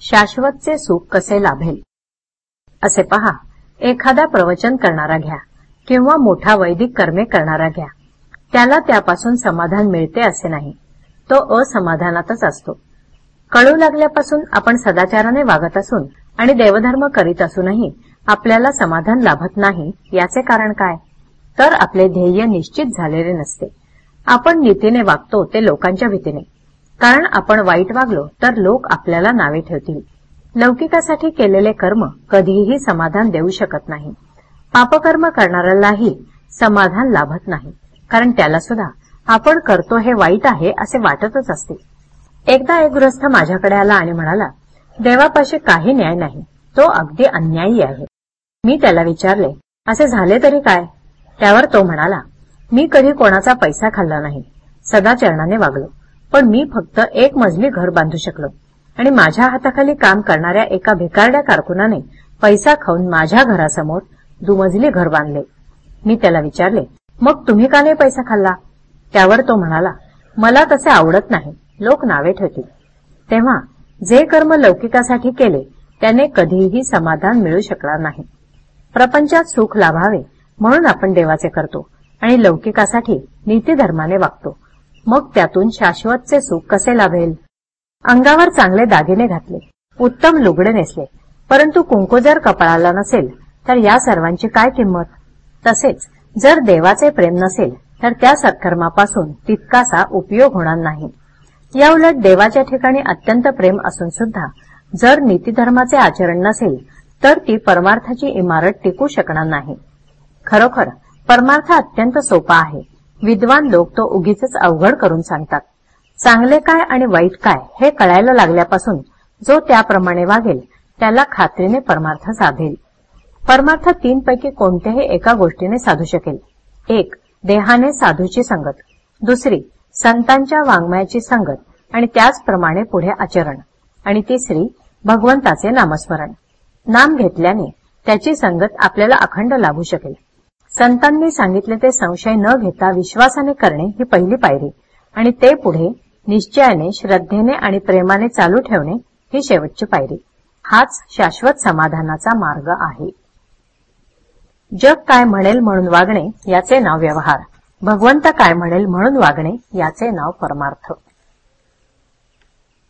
शाश्वतचे सुख कसे लाभेल? असे पहा एखादा प्रवचन करणारा घ्या किंवा मोठा वैदिक कर्मे करणारा घ्या. त्याला त्यापासून समाधान मिळते असे नाही. तो असमाधानातच असतो. कळू लागल्यापासून आपण सदाचाराने वागत असून आणि देवधर्म करीत असूनही आपल्याला समाधान लाभत नाही याचे कारण काय? तर आपले ध्येय निश्चित झालेले नसते. आपण नीतीने वागतो ते लोकांच्या भीतीने. कारण आपण वाईट वागलो तर लोक आपल्याला नावे ठेवतील. लौकिकासाठी केलेले कर्म कधीही समाधान देऊ शकत नाही. पापकर्म करणाऱ्यालाही समाधान लाभत नाही. कारण त्याला सुद्धा आपण करतो हे वाईट आहे असे वाटतच असते. एकदा एक गृहस्थ माझ्याकडे आला आणि म्हणाला देवापाशी काही न्याय नाही. तो अगदी अन्यायी आहे. मी त्याला विचारले असे झाले तरी काय? त्यावर तो म्हणाला मी कधी कोणाचा पैसा खाल्ला नाही. सदाचरणाने वागलो. पण मी फक्त एक मजली घर बांधू शकलो. आणि माझ्या हाताखाली काम करणाऱ्या एका भिकारड्या कारकुनाने पैसा खाऊन माझ्या घरासमोर दुमजली घर बांधले. मी त्याला विचारले मग तुम्ही का नाही पैसा खाल्ला? त्यावर तो म्हणाला मला तसे आवडत नाही. लोक नावे ठेवतील. तेव्हा जे कर्म लौकिकासाठी केले त्याने कधीही समाधान मिळू शकणार नाही. प्रपंचात सुख लाभावे म्हणून आपण देवाचे करतो आणि लौकिकासाठी नीतीधर्माने वागतो. मग त्यातून शाश्वतचे सुख कसे लाभेल? अंगावर चांगले दागिने घातले उत्तम लुगडे नेसले परंतु कुंकू जर कपाळाला नसेल तर या सर्वांची काय किंमत? तसेच जर देवाचे प्रेम नसेल तर त्या सत्कर्मापासून तितकासा उपयोग होणार नाही. याउलट देवाच्या ठिकाणी अत्यंत प्रेम असून सुद्धा जर नीतीधर्माचे आचरण नसेल तर ती परमार्थाची इमारत टिकू शकणार नाही. खरोखर परमार्थ अत्यंत सोपा आहे. विद्वान लोक तो उगीच अवघड करून सांगतात. चांगले काय आणि वाईट काय हे कळायला लागल्यापासून जो त्याप्रमाणे वागेल त्याला खात्रीने परमार्थ साधेल. परमार्थ तीन पैकी कोणत्याही एका गोष्टीने साधू शकेल. एक देहाने साधूची संगत. दुसरी संतांच्या वाङ्मयाची संगत आणि त्याचप्रमाणे पुढे आचरण. आणि तिसरी भगवंताचे नामस्मरण. नाम घेतल्याने त्याची संगत आपल्याला अखंड लाभू शकेल. संतांनी सांगितले ते संशय न घेता विश्वासाने करणे ही पहिली पायरी. आणि ते पुढे निश्चयाने श्रद्धेने आणि प्रेमाने चालू ठेवणे ही शेवटची पायरी. हाच शाश्वत समाधानाचा मार्ग आहे. जग काय म्हणेल म्हणून वागणे याचे नाव व्यवहार. भगवंत काय म्हणेल म्हणून वागणे याचे नाव परमार्थ.